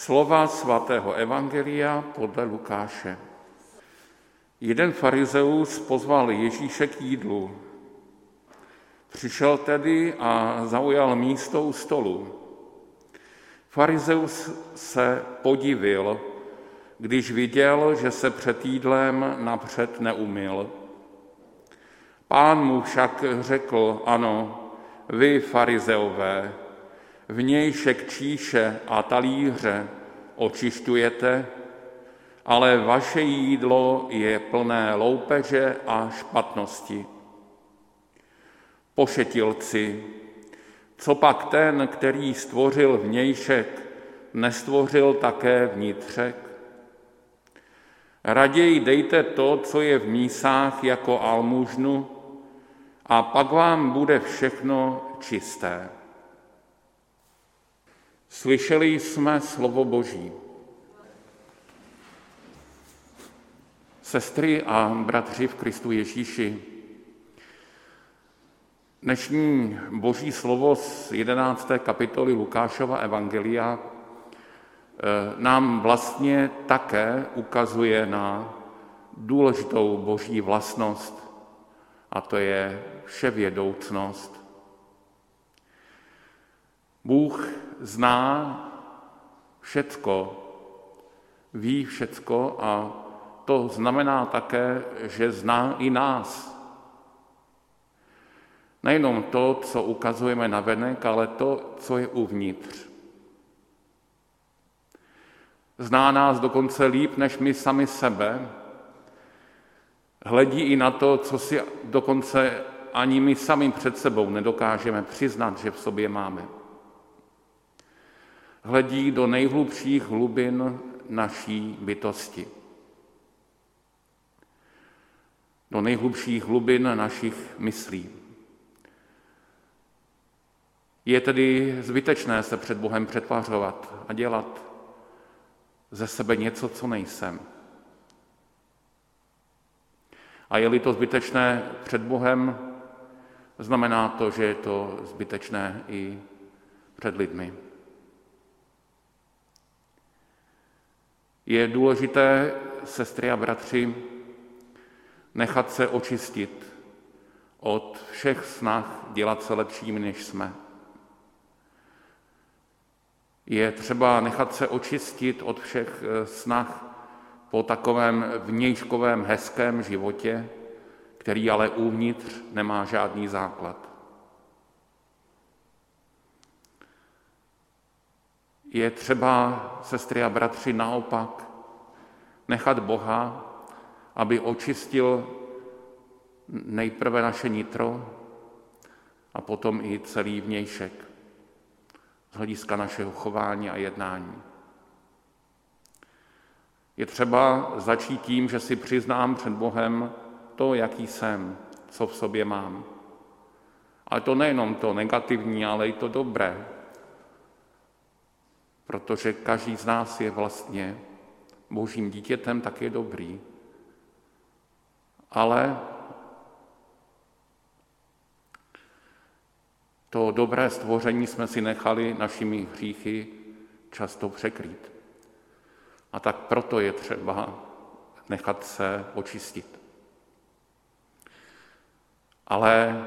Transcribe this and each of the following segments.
Slova svatého Evangelia podle Lukáše. Jeden farizeus pozval Ježíše k jídlu. Přišel tedy a zaujal místo u stolu. Farizeus se podivil, když viděl, že se před jídlem napřed neumil. Pán mu však řekl, ano, vy, farizeové, vnějšek číše a talíře očišťujete, ale vaše jídlo je plné loupeže a špatnosti. Pošetilci, co pak ten, který stvořil vnějšek, nestvořil také vnitřek? Raději dejte to, co je v mísách jako almužnu, a pak vám bude všechno čisté. Slyšeli jsme slovo Boží. Sestry a bratři v Kristu Ježíši, dnešní boží slovo z 11. kapitoly Lukášova Evangelia eh, nám vlastně také ukazuje na důležitou boží vlastnost, a to je vševědoucnost. Bůh zná všecko, ví všecko a to znamená také, že zná i nás. Nejenom to, co ukazujeme na venek, ale to, co je uvnitř. Zná nás dokonce líp, než my sami sebe. Hledí i na to, co si dokonce ani my sami před sebou nedokážeme přiznat, že v sobě máme. Hledí do nejhlubších hlubin naší bytosti. Do nejhlubších hlubin našich myslí. Je tedy zbytečné se před Bohem přetvářovat a dělat ze sebe něco, co nejsem. A je-li to zbytečné před Bohem, znamená to, že je to zbytečné i před lidmi. Je důležité, sestry a bratři, nechat se očistit od všech snah dělat se lepšími, než jsme. Je třeba nechat se očistit od všech eh, snah po takovém vnějškovém hezkém životě, který ale uvnitř nemá žádný základ. Je třeba, sestry a bratři, naopak nechat Boha, aby očistil nejprve naše nitro a potom i celý vnějšek z hlediska našeho chování a jednání. Je třeba začít tím, že si přiznám před Bohem to, jaký jsem, co v sobě mám. Ale to nejenom to negativní, ale i to dobré. Protože každý z nás je vlastně božím dítětem, tak je dobrý. Ale to dobré stvoření jsme si nechali našimi hříchy často překrýt. A tak proto je třeba nechat se očistit. Ale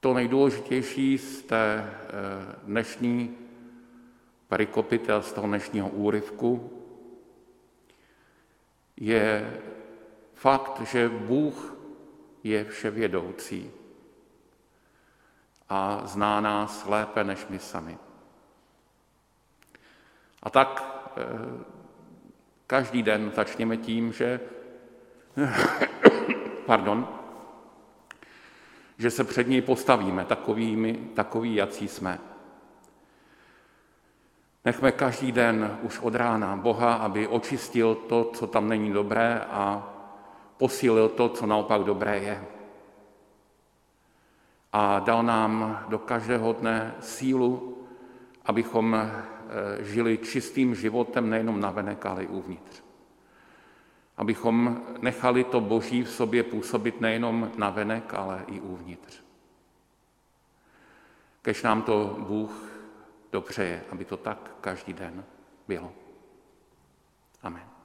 to nejdůležitější z té eh, dnešní perikopy, z toho dnešního úryvku, je fakt, že Bůh je vševědoucí a zná nás lépe než my sami. A tak eh, každý den začněme tím, že, pardon, že se před něj postavíme takovými, takový, jací jsme. Nechme každý den už od rána Boha, aby očistil to, co tam není dobré a posílil to, co naopak dobré je. A dal nám do každého dne sílu, abychom eh, žili čistým životem nejenom na venek, ale i uvnitř. Abychom nechali to Boží v sobě působit nejenom na venek, ale i uvnitř. Kež nám to Bůh Dobře je, aby to tak každý den bylo. Amen.